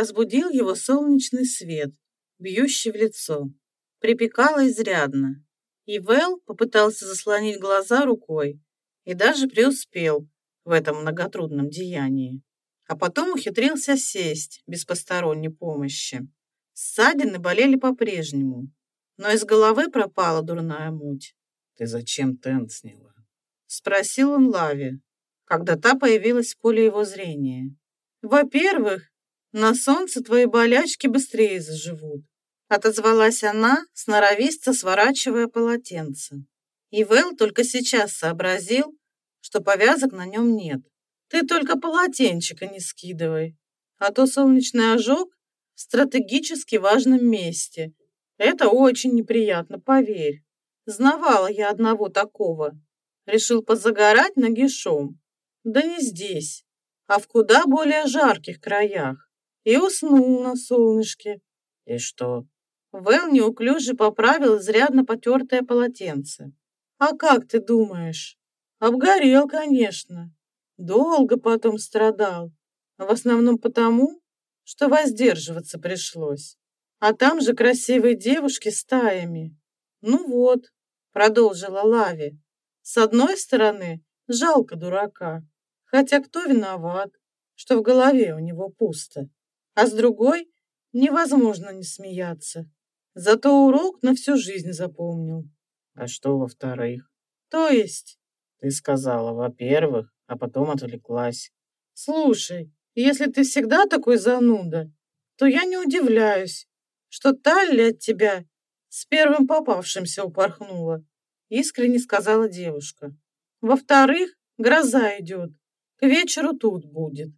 Разбудил его солнечный свет, бьющий в лицо. Припекало изрядно. И Вэл попытался заслонить глаза рукой и даже преуспел в этом многотрудном деянии. А потом ухитрился сесть без посторонней помощи. Ссадины болели по-прежнему, но из головы пропала дурная муть. «Ты зачем тент сняла?» — спросил он Лави, когда та появилась в поле его зрения. «Во-первых, на солнце твои болячки быстрее заживут», — отозвалась она, сноровисто сворачивая полотенце. И Вэл только сейчас сообразил, что повязок на нем нет. «Ты только полотенчика не скидывай, а то солнечный ожог в стратегически важном месте. Это очень неприятно, поверь. Знавала я одного такого. Решил позагорать нагишом. Да не здесь, а в куда более жарких краях и уснул на солнышке. И что? Вэл неуклюже поправил изрядно потертое полотенце. А как ты думаешь? Обгорел, конечно. Долго потом страдал. В основном потому, что воздерживаться пришлось. А там же красивые девушки стаями. Ну вот, продолжила Лави. С одной стороны, жалко дурака. Хотя кто виноват, что в голове у него пусто? А с другой невозможно не смеяться. Зато урок на всю жизнь запомнил. А что во-вторых? То есть? Ты сказала, во-первых, а потом отвлеклась. Слушай, если ты всегда такой зануда, то я не удивляюсь, что Талли от тебя с первым попавшимся упорхнула, искренне сказала девушка. Во-вторых, гроза идет, к вечеру тут будет.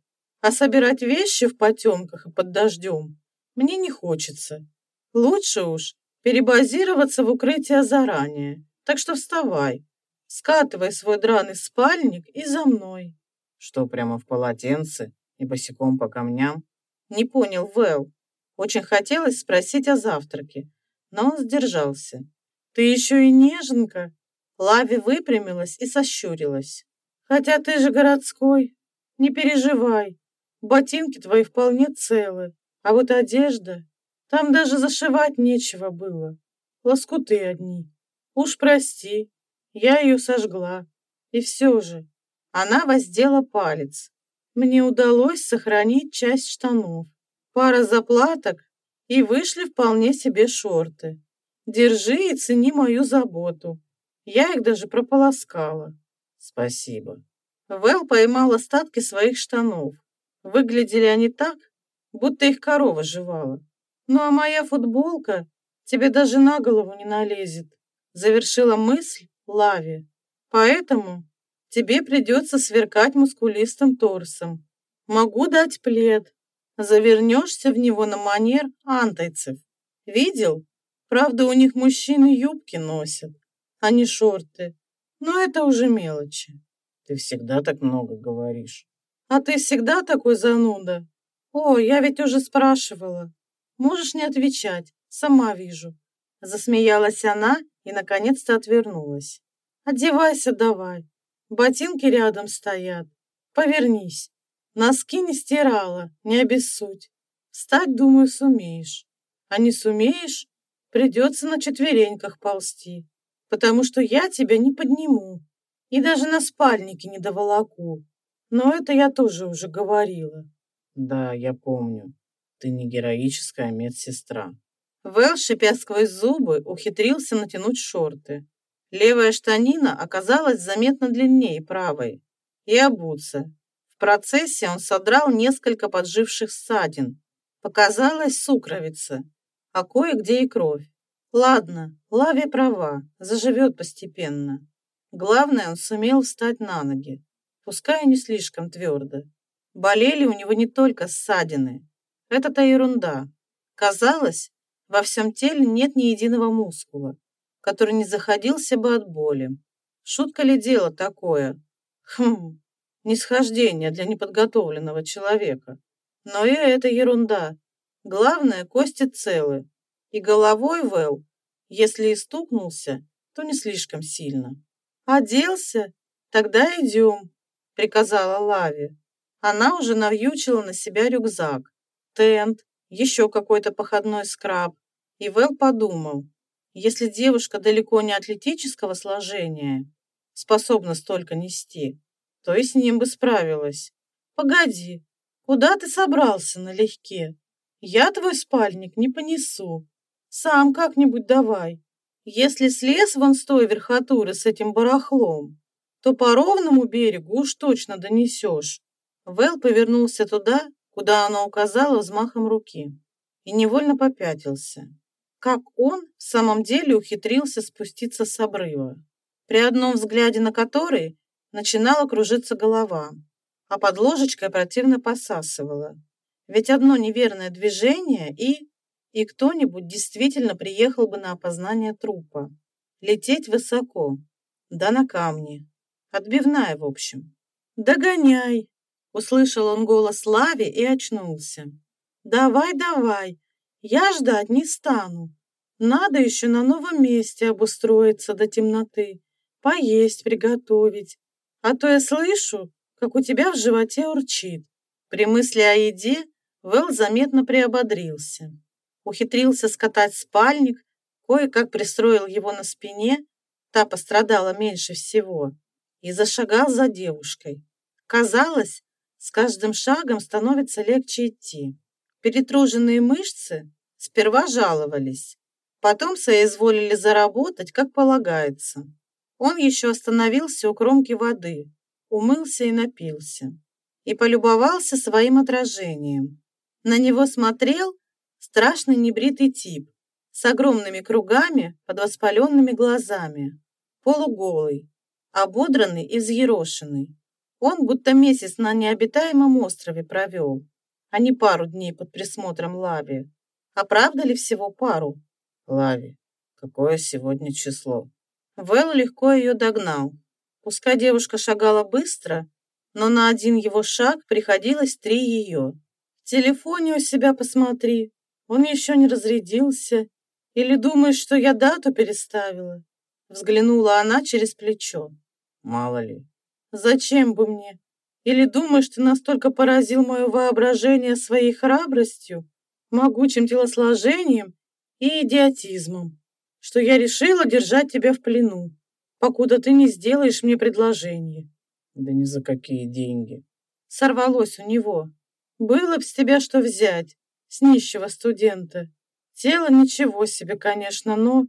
А собирать вещи в потемках и под дождем мне не хочется. Лучше уж перебазироваться в укрытие заранее. Так что вставай, скатывай свой драный спальник и за мной. Что, прямо в полотенце и босиком по камням? Не понял Вэл. Очень хотелось спросить о завтраке, но он сдержался. Ты еще и неженка. Лави выпрямилась и сощурилась. Хотя ты же городской. Не переживай, Ботинки твои вполне целы, а вот одежда... Там даже зашивать нечего было. Лоскуты одни. Уж прости, я ее сожгла. И все же, она воздела палец. Мне удалось сохранить часть штанов. Пара заплаток, и вышли вполне себе шорты. Держи и цени мою заботу. Я их даже прополоскала. Спасибо. Вэл поймал остатки своих штанов. Выглядели они так, будто их корова жевала. Ну а моя футболка тебе даже на голову не налезет, завершила мысль Лави. Поэтому тебе придется сверкать мускулистым торсом. Могу дать плед. Завернешься в него на манер антайцев. Видел? Правда, у них мужчины юбки носят, а не шорты. Но это уже мелочи. Ты всегда так много говоришь. А ты всегда такой зануда? О, я ведь уже спрашивала. Можешь не отвечать, сама вижу. Засмеялась она и наконец-то отвернулась. Одевайся давай. Ботинки рядом стоят. Повернись. Носки не стирала, не обессудь. Встать, думаю, сумеешь. А не сумеешь, придется на четвереньках ползти, потому что я тебя не подниму и даже на спальнике не доволоку. Но это я тоже уже говорила. Да, я помню. Ты не героическая медсестра. Вэл, шипя сквозь зубы, ухитрился натянуть шорты. Левая штанина оказалась заметно длиннее правой. И обуться. В процессе он содрал несколько подживших ссадин. Показалась сукровица, а кое-где и кровь. Ладно, Лави права, заживет постепенно. Главное, он сумел встать на ноги пускай и не слишком твердо. Болели у него не только ссадины. Это-то ерунда. Казалось, во всем теле нет ни единого мускула, который не заходился бы от боли. Шутка ли дело такое? Хм, нисхождение для неподготовленного человека. Но и это ерунда. Главное, кости целы. И головой Вэл, если и стукнулся, то не слишком сильно. Оделся? Тогда идем приказала Лави. Она уже навьючила на себя рюкзак тент, еще какой-то походной скраб. И Вэл подумал, если девушка далеко не атлетического сложения, способна столько нести, то и с ним бы справилась. Погоди, куда ты собрался налегке? Я твой спальник не понесу. Сам как-нибудь давай. Если слез вон с той верхотуры с этим барахлом, то по ровному берегу уж точно донесешь. Вэл повернулся туда, куда она указала взмахом руки, и невольно попятился. Как он в самом деле ухитрился спуститься с обрыва, при одном взгляде на который начинала кружиться голова, а под ложечкой противно посасывала. Ведь одно неверное движение и и кто-нибудь действительно приехал бы на опознание трупа. Лететь высоко, да на камни. Отбивная, в общем. «Догоняй!» — услышал он голос Лави и очнулся. «Давай, давай, я ждать не стану. Надо еще на новом месте обустроиться до темноты, поесть приготовить. А то я слышу, как у тебя в животе урчит». При мысли о еде Вэл заметно приободрился ухитрился скатать спальник, кое-как пристроил его на спине, та пострадала меньше всего, и зашагал за девушкой. Казалось, с каждым шагом становится легче идти. Перетруженные мышцы сперва жаловались, потом соизволили заработать, как полагается. Он еще остановился у кромки воды, умылся и напился, и полюбовался своим отражением. На него смотрел Страшный небритый тип с огромными кругами под воспаленными глазами, полуголый, ободранный и взъерошенный. Он будто месяц на необитаемом острове провел, а не пару дней под присмотром Лави. А правда ли всего пару? Лави, какое сегодня число? Вэл легко ее догнал. Пускай девушка шагала быстро, но на один его шаг приходилось три ее. В телефоне у себя посмотри, он еще не разрядился. Или думаешь, что я дату переставила? Взглянула она через плечо. Мало ли. Зачем бы мне? Или думаешь, ты настолько поразил мое воображение своей храбростью, могучим телосложением и идиотизмом, что я решила держать тебя в плену, покуда ты не сделаешь мне предложение? Да ни за какие деньги. Сорвалось у него. Было б с тебя что взять с нищего студента. Тело ничего себе, конечно, но...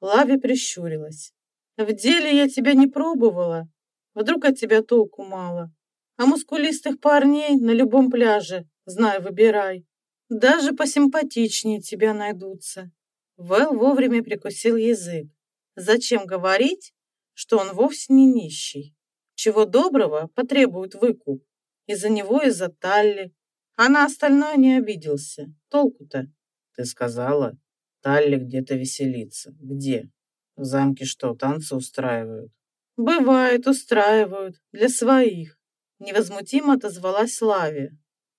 Лави прищурилась. В деле я тебя не пробовала. Вдруг от тебя толку мало. А мускулистых парней на любом пляже, знай, выбирай. Даже посимпатичнее тебя найдутся. Вэл вовремя прикусил язык. Зачем говорить, что он вовсе не нищий? Чего доброго потребует выкуп. Из-за него, из-за Талли, а на остальное не обиделся. Толку-то? Ты сказала, Талли где-то веселится. Где? В замке что, танцы устраивают? Бывает, устраивают. Для своих. Невозмутимо отозвалась Лави.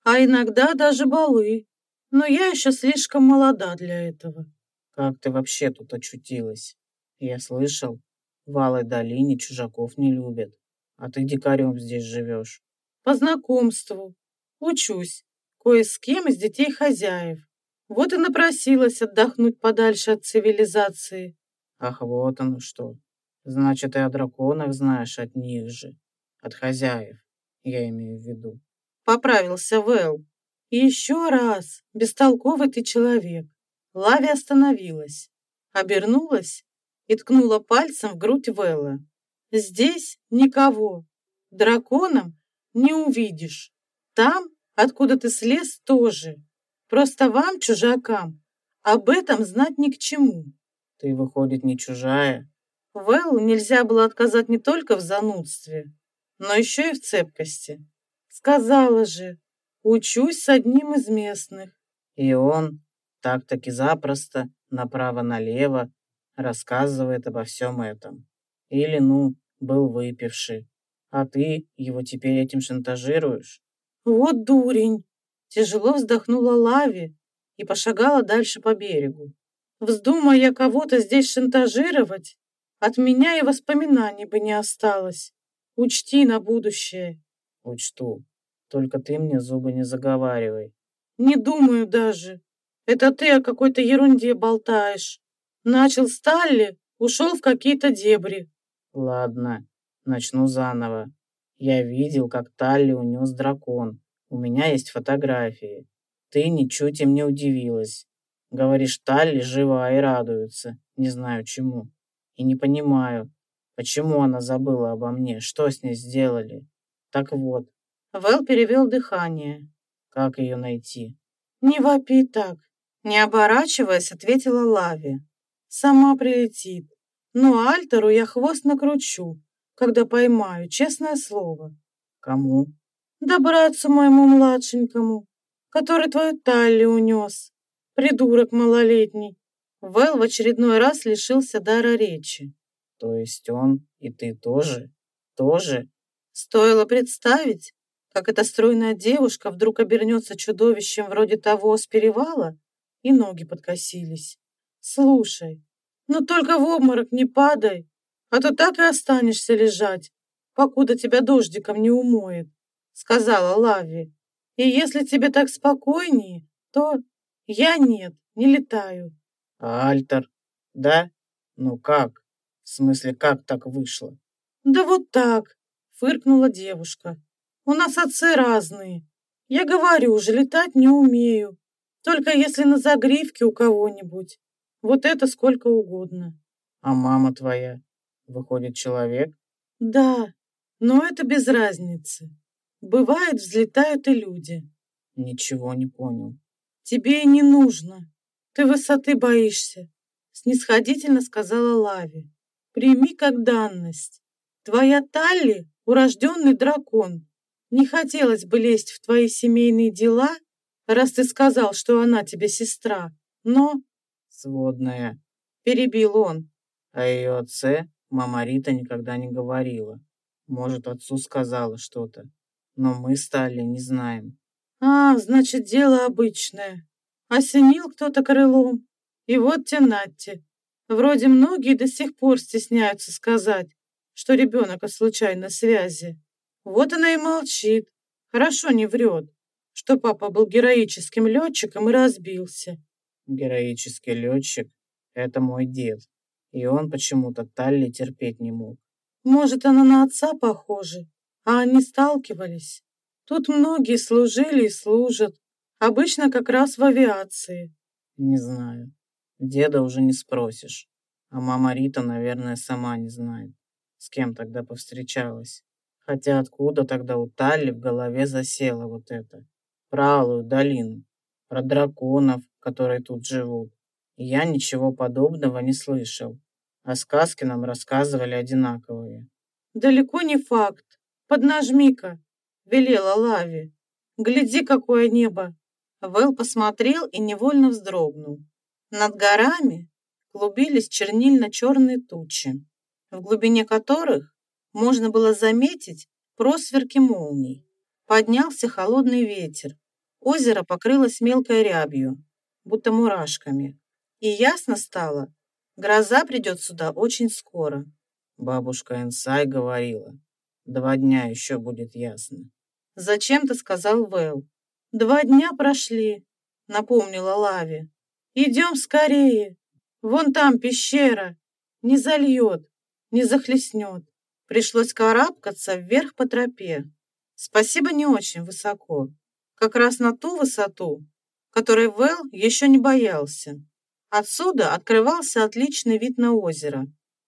А иногда даже балы. Но я еще слишком молода для этого. Как ты вообще тут очутилась? Я слышал, в Алой долине чужаков не любят. А ты дикарем здесь живешь. По знакомству. Учусь кое с кем из детей хозяев. Вот и напросилась отдохнуть подальше от цивилизации. Ах, вот оно что. Значит, и о драконах знаешь от них же. От хозяев, я имею в виду. Поправился Вэл. Еще раз, бестолковый ты человек. Лави остановилась, обернулась и ткнула пальцем в грудь Вэлла. Здесь никого. Драконом не увидишь. Там Откуда ты слез тоже. Просто вам, чужакам, об этом знать ни к чему. Ты, выходит, не чужая? Вэллу нельзя было отказать не только в занудстве, но еще и в цепкости. Сказала же, учусь с одним из местных. И он так-таки запросто, направо-налево, рассказывает обо всем этом. Или, ну, был выпивший, а ты его теперь этим шантажируешь? «Вот дурень!» Тяжело вздохнула Лави и пошагала дальше по берегу. «Вздумая я кого-то здесь шантажировать, от меня и воспоминаний бы не осталось. Учти на будущее». «Учту. Только ты мне зубы не заговаривай. Не думаю даже. Это ты о какой-то ерунде болтаешь. Начал с Талли, ушел в какие-то дебри. Ладно, начну заново. Я видел, как Талли унес дракон. У меня есть фотографии. Ты ничуть им не удивилась. Говоришь, Талли жива и радуется. Не знаю чему. И не понимаю, почему она забыла обо мне, что с ней сделали. Так вот. Вэл перевел дыхание. Как ее найти? Не вопи так. Не оборачиваясь, ответила Лави. Сама прилетит. Но Альтеру я хвост накручу, когда поймаю, честное слово. Кому? Да братцу моему младшенькому, который твою талию унес. Придурок малолетний. Вэл в очередной раз лишился дара речи. То есть он и ты тоже? Тоже? Стоило представить, как эта стройная девушка вдруг обернется чудовищем вроде того с перевала, и ноги подкосились. Слушай, ну только в обморок не падай, а то так и останешься лежать, покуда тебя дождиком не умоет, сказала Лави. И если тебе так спокойнее, то я нет, не летаю. А Альтер? Да? Ну как? В смысле, как так вышло? Да вот так, фыркнула девушка. У нас отцы разные. Я говорю уже, летать не умею. Только если на загривке у кого-нибудь. Вот это сколько угодно. А мама твоя? Выходит, человек? Да, но это без разницы. Бывает, взлетают и люди. Ничего не понял. Тебе и не нужно. Ты высоты боишься, снисходительно сказала Лави. Прими как данность. Твоя Талли — урожденный дракон. Не хотелось бы лезть в твои семейные дела, раз ты сказал, что она тебе сестра. Но сводная», — перебил он. О ее отце мама Рита никогда не говорила. Может, отцу сказала что-то, но мы стали не знаем. «А, значит, дело обычное. Осенил кто-то крылом. И вот те Натти. Вроде многие до сих пор стесняются сказать, что ребенок от случайной связи. Вот она и молчит. Хорошо не врет, что папа был героическим летчиком и разбился. Героический летчик — это мой дед, и он почему-то Талли терпеть не мог. Может, она на отца похожа, а они сталкивались. Тут многие служили и служат, обычно как раз в авиации. Не знаю. Деда уже не спросишь. А мама Рита, наверное, сама не знает, с кем тогда повстречалась. Хотя откуда тогда у Талли в голове засело вот это? Про Алую долину, про драконов, которые тут живут. я ничего подобного не слышал. А сказки нам рассказывали одинаковые. «Далеко не факт. Поднажми-ка», — велела Лави. «Гляди, какое небо!» Вэл посмотрел и невольно вздрогнул. Над горами клубились чернильно-черные тучи, в глубине которых можно было заметить просверки молний. Поднялся холодный ветер. Озеро покрылось мелкой рябью, будто мурашками. И ясно стало, гроза придет сюда очень скоро. Бабушка Энсай говорила, два дня еще будет ясно. Зачем-то сказал Вэл. Два дня прошли, напомнила Лави. Идем скорее. Вон там пещера. Не зальет, не захлестнет. Пришлось карабкаться вверх по тропе. Спасибо не очень высоко. Как раз на ту высоту, которой Вэл еще не боялся. Отсюда открывался отличный вид на озеро.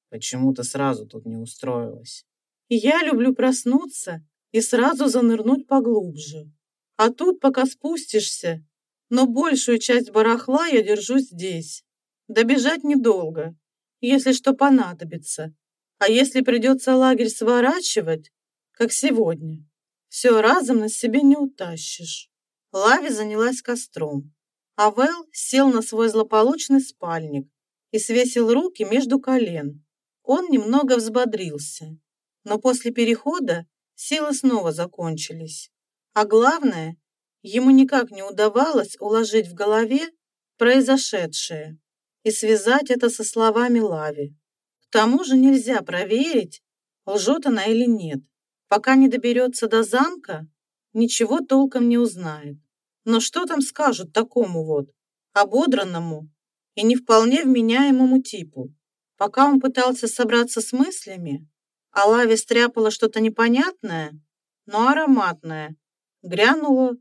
Почему ты сразу тут не устроилась? Я люблю проснуться и сразу занырнуть поглубже. А тут, пока спустишься, но большую часть барахла я держу здесь. Добежать недолго, если что понадобится. А если придется лагерь сворачивать, как сегодня, все разом на себе не утащишь. Лави занялась костром, а Вэл сел на свой злополучный спальник и свесил руки между колен. Он немного взбодрился, но после перехода силы снова закончились. А главное, ему никак не удавалось уложить в голове произошедшее и связать это со словами Лави. К тому же нельзя проверить, лжет она или нет. Пока не доберется до замка, ничего толком не узнает. Но что там скажут такому вот, ободранному и не вполне вменяемому типу? Пока он пытался собраться с мыслями, а лаве стряпала что-то непонятное, но ароматное, грянуло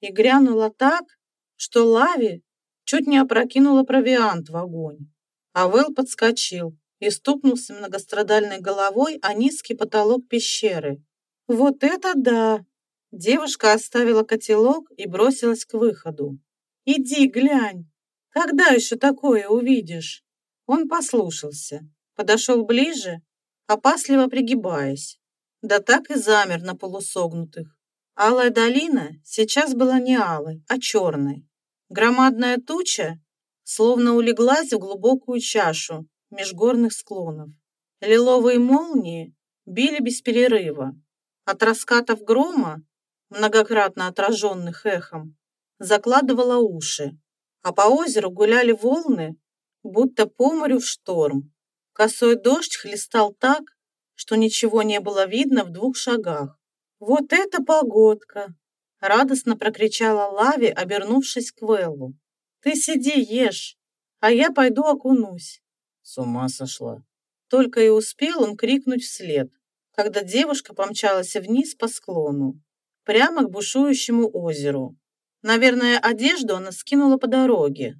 и грянуло так, что лаве чуть не опрокинула провиант в огонь. А Вэл подскочил и стукнулся многострадальной головой о низкий потолок пещеры. «Вот это да!» Девушка оставила котелок и бросилась к выходу. «Иди, глянь! Когда еще такое увидишь?» Он послушался, подошел ближе, опасливо пригибаясь. Да так и замер на полусогнутых. Алая долина сейчас была не алой, а черной. Громадная туча словно улеглась в глубокую чашу межгорных склонов. Лиловые молнии били без перерыва. От раскатов грома многократно отраженных эхом, закладывала уши, а по озеру гуляли волны, будто по морю в шторм. Косой дождь хлестал так, что ничего не было видно в двух шагах. «Вот это погодка!» — радостно прокричала Лави, обернувшись к Вэллу. «Ты сиди, ешь, а я пойду окунусь». С ума сошла. Только и успел он крикнуть вслед, когда девушка помчалась вниз по склону прямо к бушующему озеру. Наверное, одежду она скинула по дороге.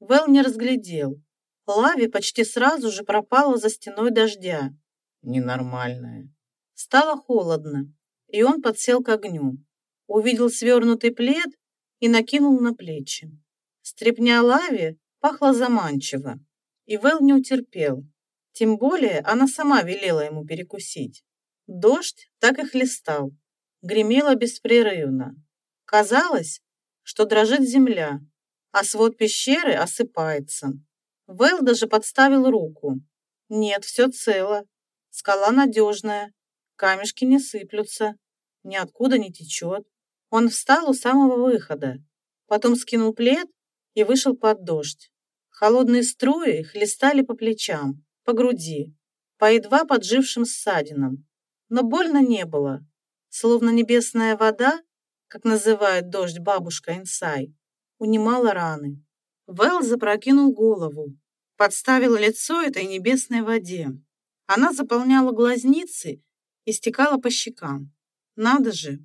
Вэл не разглядел. Лави почти сразу же пропала за стеной дождя. Ненормальная. Стало холодно, и он подсел к огню. Увидел свернутый плед и накинул на плечи. Стрепня Лави пахла заманчиво, и Вэл не утерпел. Тем более она сама велела ему перекусить. Дождь так и хлестал, гремело беспрерывно. Казалось, что дрожит земля, а свод пещеры осыпается. Вэл даже подставил руку. Нет, все цело. Скала надежная, камешки не сыплются, ниоткуда не течет. Он встал у самого выхода, потом скинул плед и вышел под дождь. Холодные струи хлестали по плечам, по груди, по едва поджившим ссадинам. Но больно не было словно небесная вода, как называет дождь бабушка Инсай, унимала раны. Вэл запрокинул голову, подставил лицо этой небесной воде. Она заполняла глазницы и стекала по щекам. Надо же,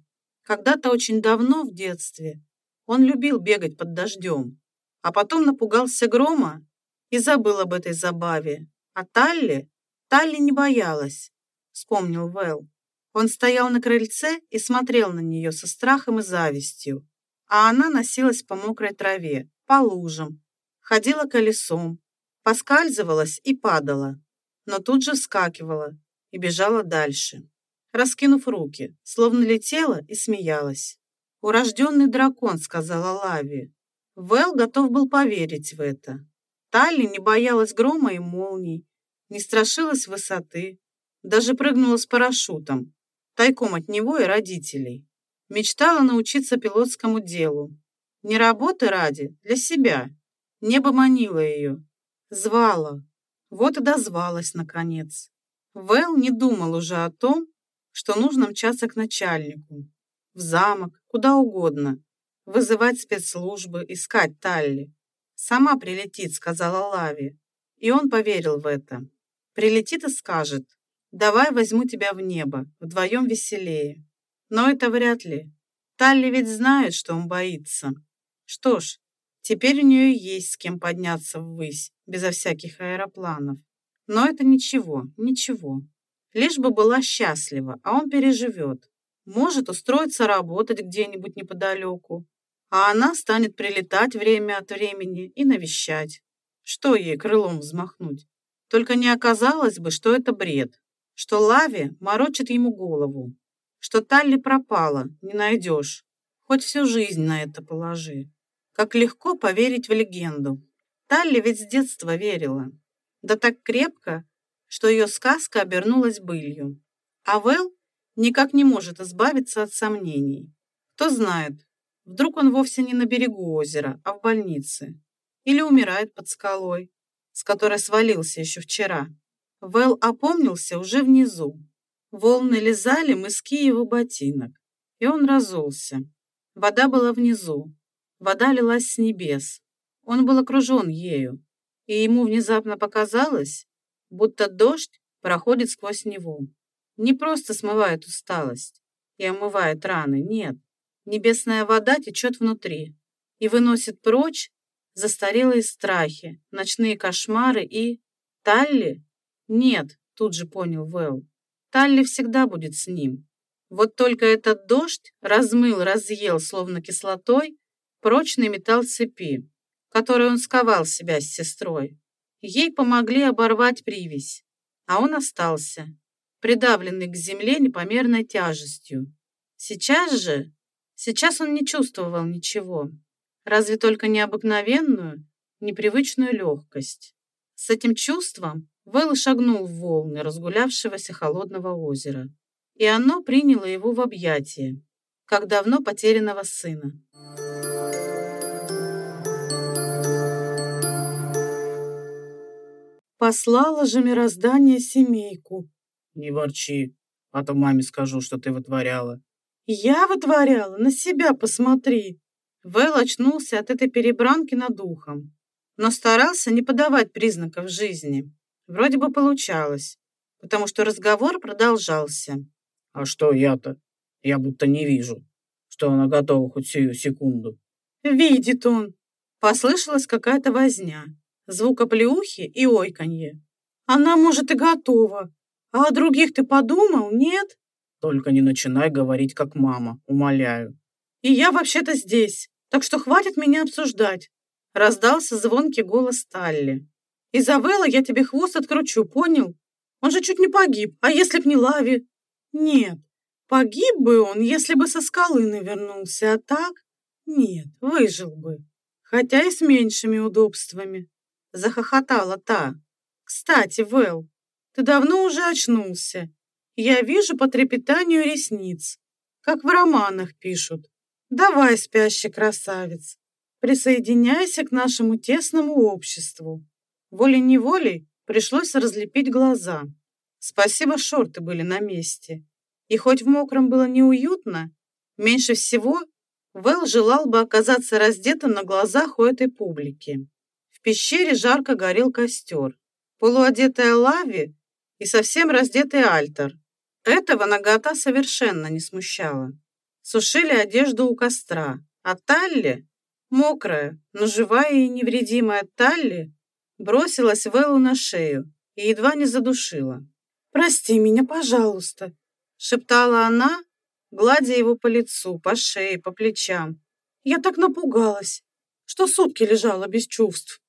когда-то очень давно в детстве он любил бегать под дождем, а потом напугался грома и забыл об этой забаве. А Талли? Талли не боялась, вспомнил Вэл. Он стоял на крыльце и смотрел на нее со страхом и завистью, а она носилась по мокрой траве, по лужам, ходила колесом, поскальзывалась и падала, но тут же вскакивала и бежала дальше, раскинув руки, словно летела и смеялась. «Урожденный дракон», — сказала Лави. Вэл готов был поверить в это. Талли не боялась грома и молний, не страшилась высоты, даже прыгнула с парашютом, тайком от него и родителей. Мечтала научиться пилотскому делу. Не работы ради, для себя. Небо манило ее. Звало. Вот и дозвалась, наконец. Вэл не думал уже о том, что нужно мчаться к начальнику. В замок, куда угодно. Вызывать спецслужбы, искать Талли. «Сама прилетит», — сказала Лави. И он поверил в это. Прилетит и скажет, Давай возьму тебя в небо, вдвоем веселее. Но это вряд ли. Талли ведь знает, что он боится. Что ж, теперь у нее есть с кем подняться ввысь, безо всяких аэропланов. Но это ничего, ничего. Лишь бы была счастлива, а он переживет. Может устроиться работать где-нибудь неподалеку, а она станет прилетать время от времени и навещать. Что ей крылом взмахнуть? Только не оказалось бы, что это бред что Лави морочит ему голову, что Талли пропала, не найдешь. Хоть всю жизнь на это положи. Как легко поверить в легенду. Талли ведь с детства верила. Да так крепко, что ее сказка обернулась былью. А Вэл никак не может избавиться от сомнений. Кто знает, вдруг он вовсе не на берегу озера, а в больнице. Или умирает под скалой, с которой свалился еще вчера. Вэл опомнился уже внизу. Волны лизали мыски его ботинок, и он разулся. Вода была внизу, Вода лилась с небес. Он был окружен ею, и ему внезапно показалось, будто дождь проходит сквозь него. Не просто смывает усталость и омывает раны, нет. Небесная вода течет внутри и выносит прочь застарелые страхи, ночные кошмары и... Талли? Нет, тут же понял Вэл. Талли всегда будет с ним. Вот только этот дождь размыл, разъел, словно кислотой, прочный металл цепи, который он сковал себя с сестрой. Ей помогли оборвать привязь, а он остался, придавленный к земле непомерной тяжестью. Сейчас же, сейчас он не чувствовал ничего, разве только необыкновенную, непривычную легкость. С этим чувством Вэлл шагнул в волны разгулявшегося холодного озера, и оно приняло его в объятия, как давно потерянного сына. Послала же мироздание семейку. Не ворчи, а то маме скажу, что ты вытворяла. Я вытворяла? На себя посмотри. Вэл очнулся от этой перебранки над ухом, но старался не подавать признаков жизни. Вроде бы получалось, потому что разговор продолжался. А что я-то? Я будто не вижу, что она готова хоть сию секунду. Видит он. Послышалась какая-то возня звук оплеухи и ойканье. Она, может, и готова. А о других ты подумал, нет? Только не начинай говорить, как мама, умоляю. И я вообще-то здесь, так что хватит меня обсуждать. Раздался звонкий голос Талли. Изабелла, я тебе хвост откручу, понял? Он же чуть не погиб, а если б не Лави? Нет, погиб бы он, если бы со скалы навернулся, а так? Нет, выжил бы. Хотя и с меньшими удобствами. Захохотала та. «Кстати, Вэл, ты давно уже очнулся. Я вижу по трепетанию ресниц, как в романах пишут. Давай, спящий красавец, присоединяйся к нашему тесному обществу». Волей-неволей пришлось разлепить глаза. Спасибо, шорты были на месте. И хоть в мокром было неуютно, меньше всего Вэл желал бы оказаться раздетым на глазах у этой публики. В пещере жарко горел костер. Полуодетая Лави и совсем раздетый Альтер. Этого нагота совершенно не смущала. Сушили одежду у костра, а Талли, мокрая, но живая и невредимая Талли, бросилась Вэллу на шею и едва не задушила. «Прости меня, пожалуйста», — шептала она, гладя его по лицу, по шее, по плечам. «Я так напугалась, что сутки лежала без чувств».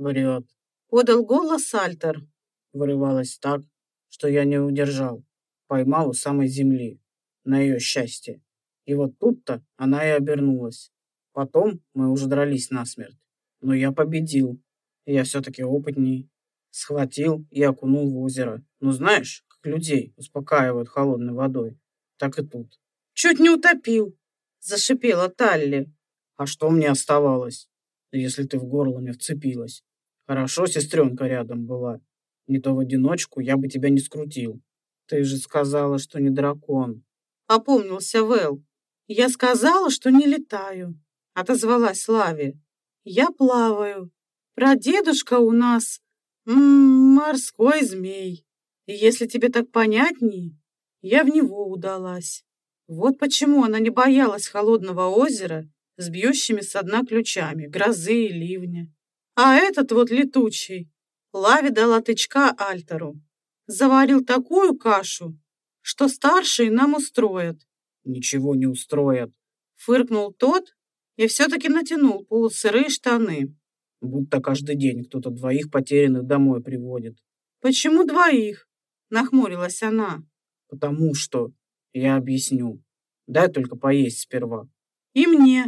Врет. Подал голос Альтер. Вырывалась так, что я не удержал. Поймал у самой земли, на ее счастье. И вот тут-то она и обернулась. Потом мы уже дрались насмерть. Но я победил. Я все-таки опытней. Схватил и окунул в озеро. Ну знаешь, как людей успокаивают холодной водой. Так и тут. Чуть не утопил, зашипела Талли. А что мне оставалось? если ты в горло мне вцепилась. Хорошо, сестренка рядом была. Не то в одиночку я бы тебя не скрутил. Ты же сказала, что не дракон. Опомнился Вэл. Я сказала, что не летаю. Отозвалась Лави. Я плаваю. Прадедушка у нас м -м, морской змей. И если тебе так понятней, я в него удалась. Вот почему она не боялась холодного озера с бьющими со дна ключами, грозы и ливня. А этот вот летучий Лави дала тычка Альтеру. Заварил такую кашу, что старшие нам устроят. Ничего не устроят. Фыркнул тот и все-таки натянул полусырые штаны. Будто каждый день кто-то двоих потерянных домой приводит. Почему двоих? Нахмурилась она. Потому что, я объясню. Дай только поесть сперва. И мне,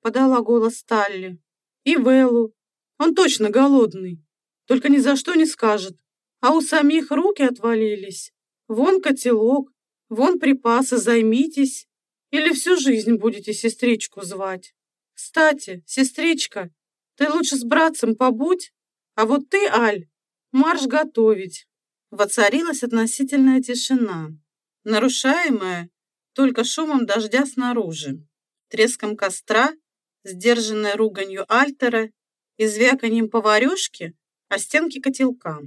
подала голос Талли. И Веллу. Он точно голодный. Только ни за что не скажет. А у самих руки отвалились. Вон котелок, вон припасы, займитесь. Или всю жизнь будете сестричку звать. Кстати, сестричка, ты лучше с братцем побудь, а вот ты, Аль, марш готовить. Воцарилась относительная тишина, нарушаемая только шумом дождя снаружи, треском костра сдержанной руганью Альтера и звяканием поварешки о стенки котелка.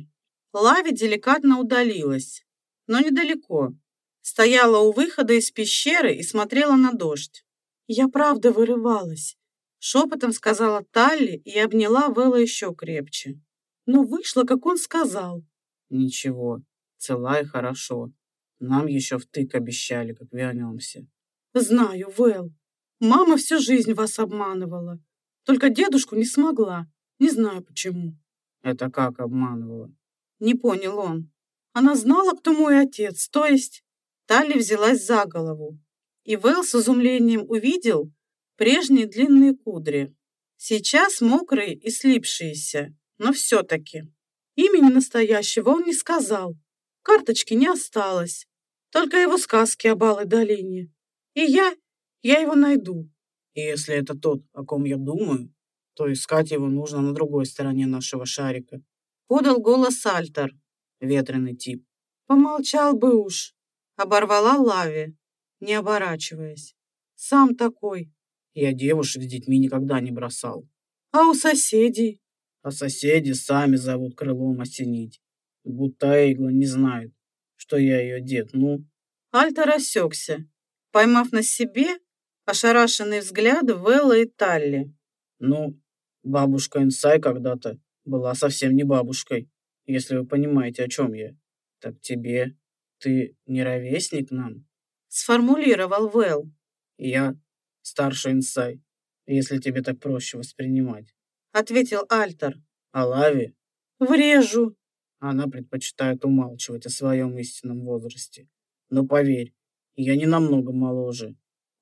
Лави деликатно удалилась, но недалеко. Стояла у выхода из пещеры и смотрела на дождь. «Я правда вырывалась», — шепотом сказала Талли и обняла Вэлла еще крепче. «Но вышло, как он сказал». «Ничего, цела и хорошо. Нам еще втык обещали, как вернемся». «Знаю, Вэл. Мама всю жизнь вас обманывала. Только дедушку не смогла. Не знаю почему». «Это как обманывала?» Не понял он. Она знала, кто мой отец, то есть... Талли взялась за голову. И Вэл с изумлением увидел прежние длинные кудри. Сейчас мокрые и слипшиеся, но все-таки. Имени настоящего он не сказал. Карточки не осталось. Только его сказки о Балой долине. И я, я его найду. И если это тот, о ком я думаю, то искать его нужно на другой стороне нашего шарика. Подал голос Альтер. Ветреный тип. Помолчал бы уж. Оборвала Лави, не оборачиваясь. Сам такой. Я девушек с детьми никогда не бросал. А у соседей? А соседи сами зовут крылом осенить. Будто Эйгла не знает, что я ее дед, ну. Альта рассекся, поймав на себе ошарашенные взгляды Велла и Талли. Ну, бабушка Инсай когда-то была совсем не бабушкой, если вы понимаете, о чем я. Так тебе ты не ровесник нам? Сформулировал Вэл. Я старший инсай, если тебе так проще воспринимать. Ответил Альтер. А Лави? Врежу. Она предпочитает умалчивать о своем истинном возрасте. Но поверь, я не намного моложе.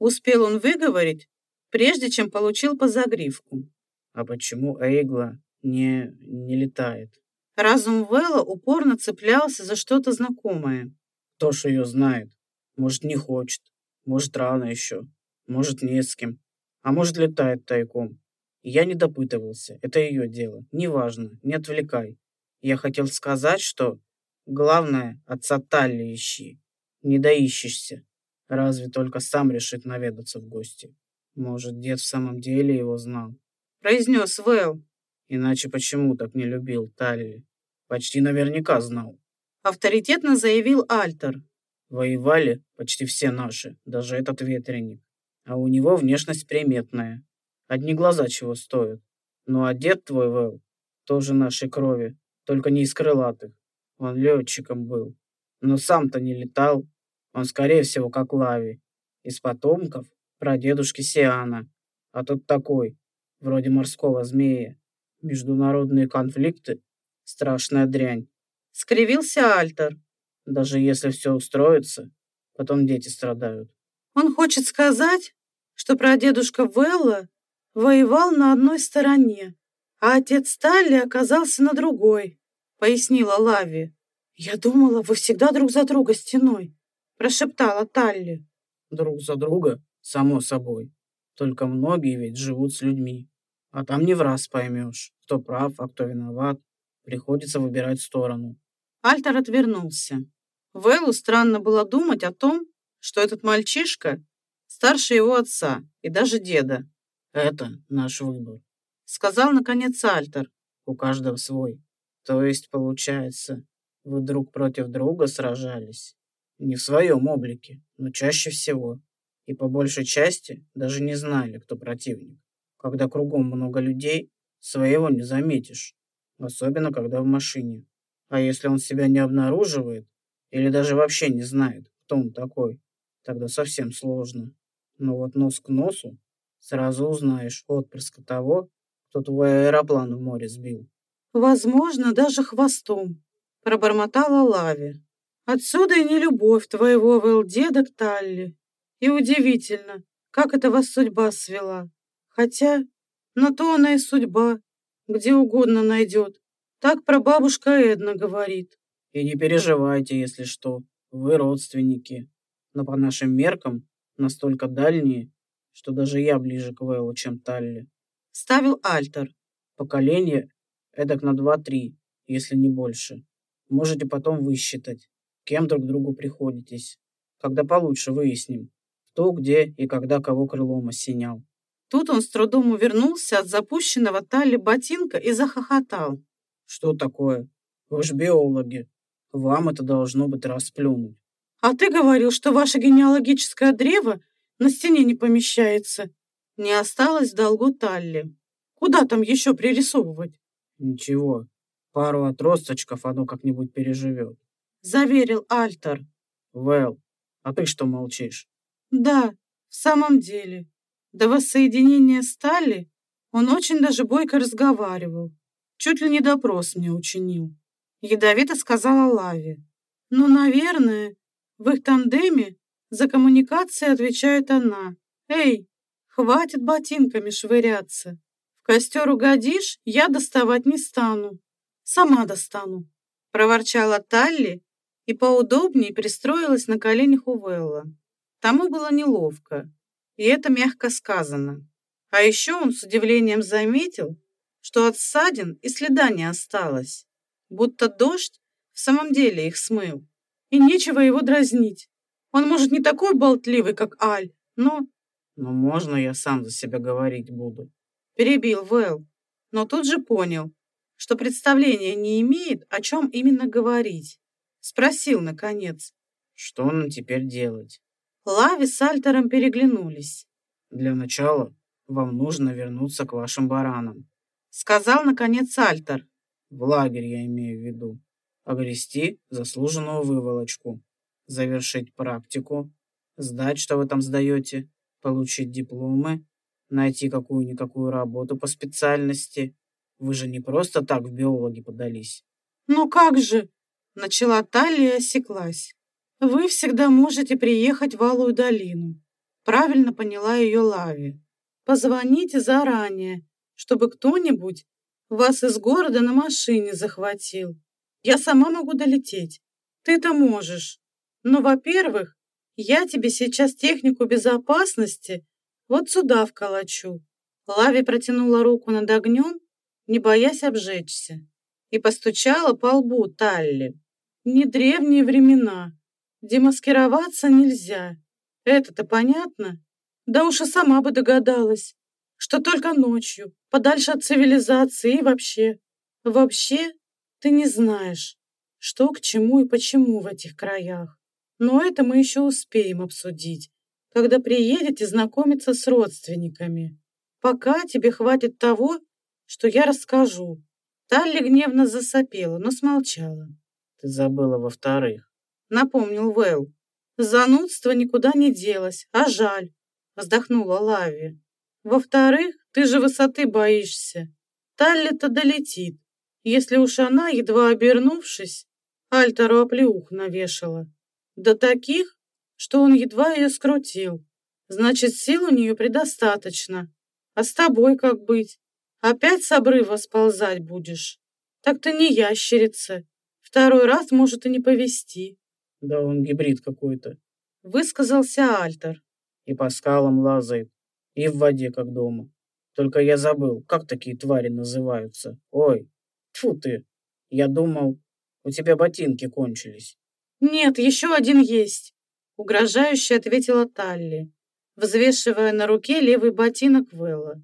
Успел он выговорить, прежде чем получил по загривку. А почему Эйгла не, не летает? Разум Вэлла упорно цеплялся за что-то знакомое. Кто ж ее знает? Может, не хочет. Может, рано еще. Может, не с кем. А может, летает тайком. Я не допытывался. Это ее дело. Неважно. Не отвлекай. Я хотел сказать, что... Главное, отца Талли ищи. Не доищешься. Разве только сам решит наведаться в гости. Может, дед в самом деле его знал. Произнес Вэл. Иначе почему так не любил Талли? Почти наверняка знал авторитетно заявил Альтер. Воевали почти все наши, даже этот ветреник. А у него внешность приметная. Одни глаза чего стоят. Ну а дед твой, Вэл, тоже нашей крови, только не из крылатых. Он летчиком был. Но сам-то не летал. Он, скорее всего, как Лави. Из потомков прадедушки Сиана. А тут такой, вроде морского змея. Международные конфликты — страшная дрянь. Скривился Альтер. Даже если все устроится, потом дети страдают. Он хочет сказать, что прадедушка Велла воевал на одной стороне, а отец Сталли оказался на другой, пояснила Лави. Я думала, вы всегда друг за друга стеной, прошептала Талли. Друг за друга, само собой. Только многие ведь живут с людьми. А там не в раз поймешь, кто прав, а кто виноват. Приходится выбирать сторону. Альтер отвернулся. Вэллу странно было думать о том, что этот мальчишка старше его отца и даже деда. «Это наш выбор», — сказал наконец Альтер. «У каждого свой. То есть, получается, вы друг против друга сражались? Не в своем облике, но чаще всего. И по большей части даже не знали, кто противник. Когда кругом много людей, своего не заметишь. Особенно, когда в машине. А если он себя не обнаруживает или даже вообще не знает, кто он такой, тогда совсем сложно. Но вот нос к носу сразу узнаешь отпрыска того, кто твой аэроплан в море сбил. Возможно, даже хвостом, пробормотала Лави. Отсюда и не любовь твоего Велдеда к Талли. И удивительно, как это вас судьба свела. Хотя, на то она и судьба, где угодно найдет. Так прабабушка Эдна говорит. И не переживайте, если что, вы родственники. Но по нашим меркам настолько дальние, что даже я ближе к Вэллу, чем Талли. Ставил Альтер. Поколение эдак на два-три, если не больше. Можете потом высчитать, кем друг другу приходитесь. Когда получше выясним, кто, где и когда кого крылом осенял. Тут он с трудом увернулся от запущенного Талли ботинка и захохотал. Что такое? Вы же биологи. Вам это должно быть расплюнуть. А ты говорил, что ваше генеалогическое древо на стене не помещается. Не осталось в долгу Талли. Куда там еще пририсовывать? Ничего, пару отросточков оно как-нибудь переживет. Заверил Альтер. Вэл, а ты что молчишь? Да, в самом деле. До воссоединения с Талли он очень даже бойко разговаривал. Чуть ли не допрос мне учинил. Ядовито сказала Лави. Ну, наверное, в их тандеме за коммуникации отвечает она. Эй, хватит ботинками швыряться. В костер угодишь, я доставать не стану. Сама достану. Проворчала Талли и поудобнее пристроилась на коленях у Велла. Тому было неловко, и это мягко сказано. А еще он с удивлением заметил, что от ссадин и следа не осталось, будто дождь в самом деле их смыл, и нечего его дразнить. Он, может, не такой болтливый, как Аль, но... «Но можно я сам за себя говорить буду?» Перебил Вэл, но тут же понял, что представления не имеет, о чем именно говорить. Спросил, наконец. «Что нам теперь делать?» Лави с Альтером переглянулись. «Для начала вам нужно вернуться к вашим баранам», сказал, наконец, Альтер. «В лагерь я имею в виду. Огрести заслуженную выволочку, завершить практику, сдать, что вы там сдаете, получить дипломы, найти какую-никакую работу по специальности. Вы же не просто так в биологи подались». «Ну как же?» Начала Талия осеклась. Вы всегда можете приехать в Алую долину. Правильно поняла ее Лави. Позвоните заранее, чтобы кто-нибудь вас из города на машине захватил. Я сама могу долететь. Ты-то можешь. Но, во-первых, я тебе сейчас технику безопасности вот сюда вколочу. Лави протянула руку над огнем, не боясь обжечься, и постучала по лбу Талли. Не древние времена. Демаскироваться нельзя. Это-то понятно? Да уж и сама бы догадалась, что только ночью, подальше от цивилизации и вообще. Вообще, ты не знаешь, что к чему и почему в этих краях. Но это мы еще успеем обсудить, когда приедете знакомиться с родственниками. Пока тебе хватит того, что я расскажу. Талли гневно засопела, но смолчала. Ты забыла во-вторых. Напомнил Вэл. Занудство никуда не делось, а жаль. Вздохнула Лави. Во-вторых, ты же высоты боишься. Талли-то долетит, если уж она, едва обернувшись, Альтеру оплеух навешала. До таких, что он едва ее скрутил. Значит, сил у нее предостаточно. А с тобой как быть? Опять с обрыва сползать будешь? Так-то не ящерица. Второй раз может и не повезти. Да он гибрид какой-то. Высказался Альтер. И по скалам лазает, и в воде, как дома. Только я забыл, как такие твари называются. Ой, тьфу ты. Я думал, у тебя ботинки кончились. Нет, еще один есть. Угрожающе ответила Талли, взвешивая на руке левый ботинок Вэлла.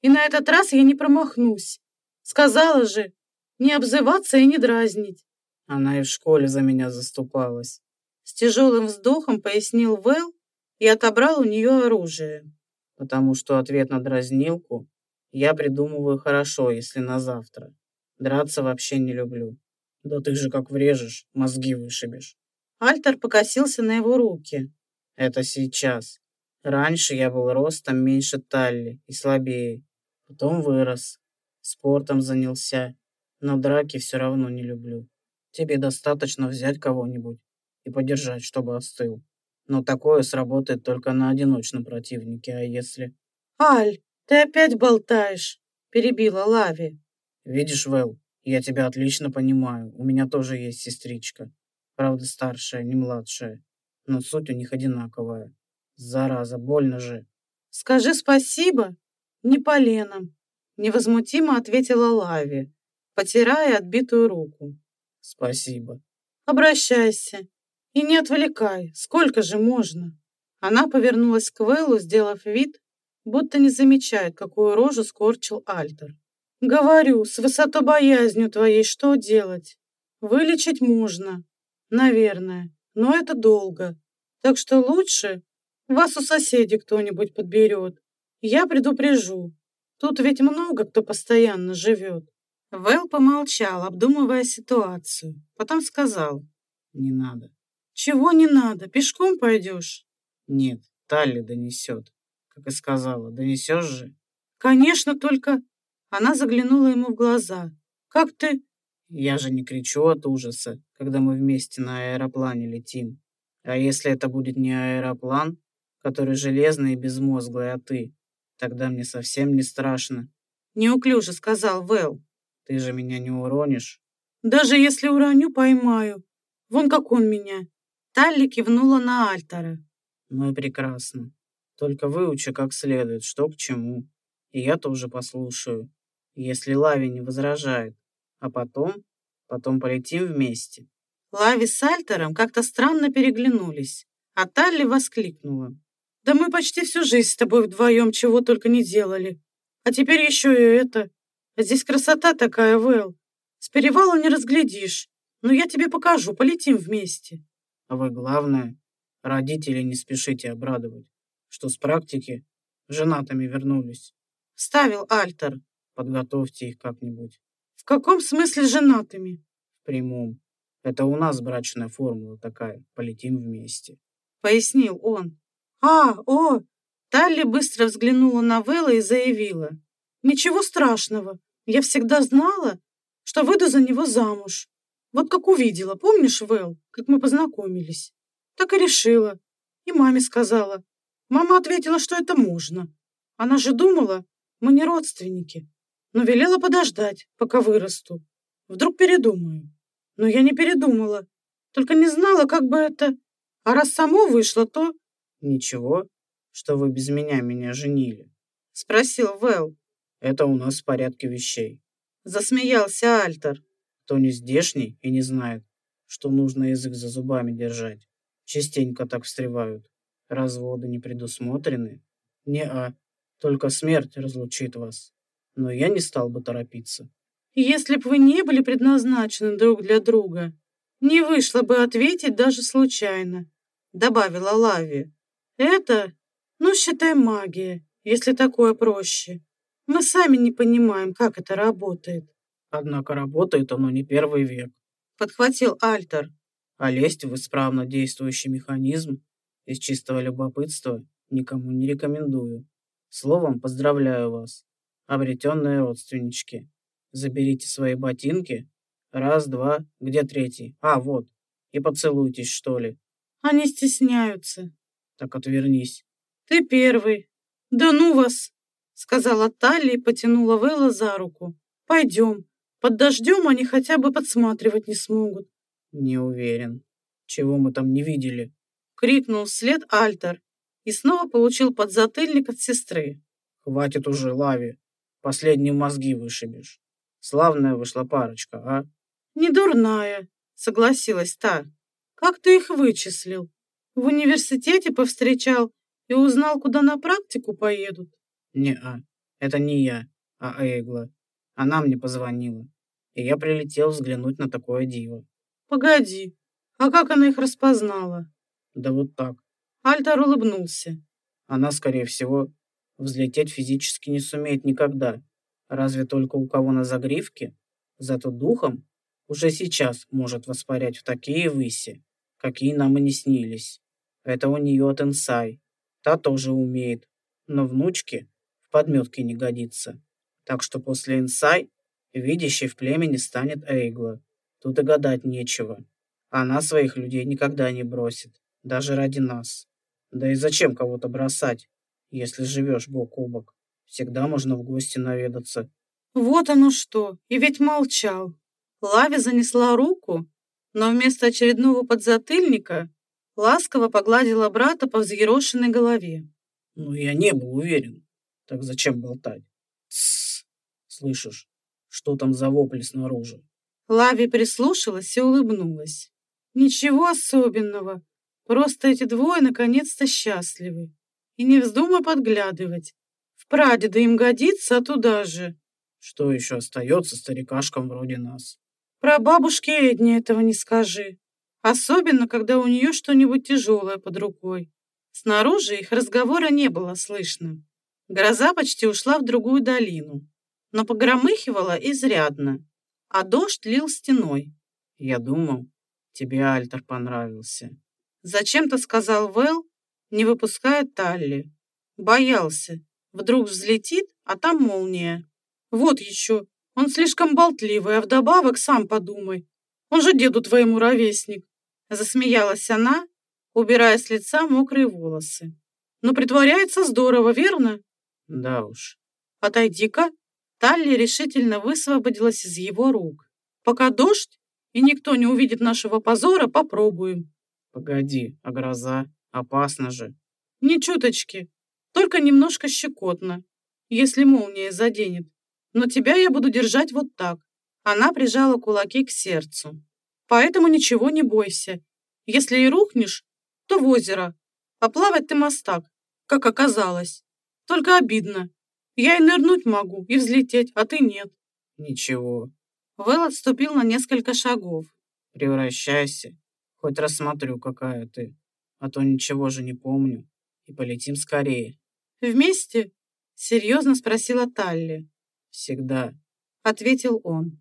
И на этот раз я не промахнусь. Сказала же, не обзываться и не дразнить. Она и в школе за меня заступалась. С тяжелым вздохом пояснил Вэл и отобрал у нее оружие. Потому что ответ на дразнилку я придумываю хорошо, если на завтра. Драться вообще не люблю. Да ты же как врежешь, мозги вышибешь. Альтер покосился на его руки. Это сейчас. Раньше я был ростом меньше талли и слабее. Потом вырос. Спортом занялся. Но драки все равно не люблю. Тебе достаточно взять кого-нибудь и подержать, чтобы остыл. Но такое сработает только на одиночном противнике, а если... «Аль, ты опять болтаешь!» — перебила Лави. «Видишь, Вэл, я тебя отлично понимаю. У меня тоже есть сестричка. Правда, старшая, не младшая. Но суть у них одинаковая. Зараза, больно же!» «Скажи спасибо, не поленом!» — невозмутимо ответила Лави, потирая отбитую руку. Спасибо. Обращайся. И не отвлекай. Сколько же можно? Она повернулась к Вэллу, сделав вид, будто не замечает, какую рожу скорчил Альтер. «Говорю, с высотобоязнью твоей что делать? Вылечить можно, наверное, но это долго. Так что лучше вас у соседей кто-нибудь подберет. Я предупрежу. Тут ведь много кто постоянно живет». Вэл помолчал, обдумывая ситуацию. Потом сказал. «Не надо». «Чего не надо? Пешком пойдешь?» «Нет, Талли донесет. Как и сказала, донесешь же?» «Конечно, только...» Она заглянула ему в глаза. «Как ты...» «Я же не кричу от ужаса, когда мы вместе на аэроплане летим. А если это будет не аэроплан, который железный и безмозглый, а ты, тогда мне совсем не страшно». Неуклюже сказал Вэл. Ты же меня не уронишь. Даже если уроню, поймаю. Вон как он меня. Талли кивнула на Альтера. Ну и прекрасно. Только выучи как следует, что к чему. И я тоже послушаю, если Лави не возражает. А потом, потом полетим вместе. Лави с Альтером как-то странно переглянулись, а Талли воскликнула. «Да мы почти всю жизнь с тобой вдвоем чего только не делали. А теперь еще и это. Здесь красота такая, Вэл. С перевала не разглядишь. Но я тебе покажу, полетим вместе. А вы, главное, родителей не спешите обрадовать, что с практики женатыми вернулись. Ставил Альтер. Подготовьте их как-нибудь. В каком смысле женатыми? В прямом. Это у нас брачная формула такая. Полетим вместе. Пояснил он. А, о! Талли быстро взглянула на Вэлла и заявила. Ничего страшного. Я всегда знала, что выйду за него замуж. Вот как увидела, помнишь, Вэл, как мы познакомились? Так и решила. И маме сказала. Мама ответила, что это можно. Она же думала, мы не родственники. Но велела подождать, пока вырасту. Вдруг передумаю. Но я не передумала. Только не знала, как бы это... А раз само вышло, то... Ничего, что вы без меня меня женили. Спросил Вэл. Это у нас в порядке вещей. Засмеялся Альтер. Кто не здешний и не знает, что нужно язык за зубами держать. Частенько так встревают. Разводы не предусмотрены. Не-а, только смерть разлучит вас. Но я не стал бы торопиться. Если б вы не были предназначены друг для друга, не вышло бы ответить даже случайно, добавила Лави. Это, ну, считай магия, если такое проще. Мы сами не понимаем, как это работает. Однако работает оно не первый век. Подхватил Альтер. А лезть в исправно действующий механизм из чистого любопытства никому не рекомендую. Словом, поздравляю вас, обретенные родственнички. Заберите свои ботинки. Раз, два, где третий? А, вот. И поцелуйтесь, что ли. Они стесняются. Так отвернись. Ты первый. Да ну вас сказала Талли и потянула Вэлла за руку. «Пойдем. Под дождем они хотя бы подсматривать не смогут». «Не уверен. Чего мы там не видели?» Крикнул вслед Альтер и снова получил подзатыльник от сестры. «Хватит уже, Лави. Последние мозги вышибешь. Славная вышла парочка, а?» «Не дурная», — согласилась та. «Как ты их вычислил? В университете повстречал и узнал, куда на практику поедут?» «Не-а, это не я, а Эйгла. Она мне позвонила, и я прилетел взглянуть на такое диво». «Погоди, а как она их распознала?» «Да вот так». Альтер улыбнулся. «Она, скорее всего, взлететь физически не сумеет никогда, разве только у кого на загривке, зато духом уже сейчас может воспарять в такие выси, какие нам и не снились. Это у нее от Инсай. Та тоже умеет, но внучки подметке не годится. Так что после инсай видящей в племени станет Эйгла. Тут и гадать нечего. Она своих людей никогда не бросит, даже ради нас. Да и зачем кого-то бросать, если живешь бок о бок? Всегда можно в гости наведаться. Вот оно что, и ведь молчал. Лави занесла руку, но вместо очередного подзатыльника ласково погладила брата по взъерошенной голове. Ну, я не был уверен. Так зачем болтать? Тссс. Слышишь, что там за вопли снаружи? Лави прислушалась и улыбнулась. Ничего особенного. Просто эти двое наконец-то счастливы. И не вздумай подглядывать. В прадеда им годится, а туда же. Что еще остается старикашкам вроде нас? Про бабушки Эдни этого не скажи. Особенно, когда у нее что-нибудь тяжелое под рукой. Снаружи их разговора не было слышно. Гроза почти ушла в другую долину, но погромыхивала изрядно, а дождь лил стеной. Я думал, тебе Альтер понравился. Зачем-то сказал Вэл, не выпуская Талли. Боялся. Вдруг взлетит, а там молния. Вот еще. Он слишком болтливый, а вдобавок сам подумай. Он же деду твоему ровесник. Засмеялась она, убирая с лица мокрые волосы. Но притворяется здорово, верно? Да уж. Отойди-ка. Талли решительно высвободилась из его рук. Пока дождь, и никто не увидит нашего позора, попробуем. Погоди, а гроза? Опасно же. Ни чуточки. Только немножко щекотно, если молния заденет. Но тебя я буду держать вот так. Она прижала кулаки к сердцу. Поэтому ничего не бойся. Если и рухнешь, то в озеро. А плавать ты мастак, как оказалось. Только обидно. Я и нырнуть могу, и взлететь, а ты нет. Ничего. Вэл отступил на несколько шагов. Превращайся. Хоть рассмотрю, какая ты. А то ничего же не помню. И полетим скорее. «Вместе?» — серьезно спросила Талли. «Всегда», — ответил он.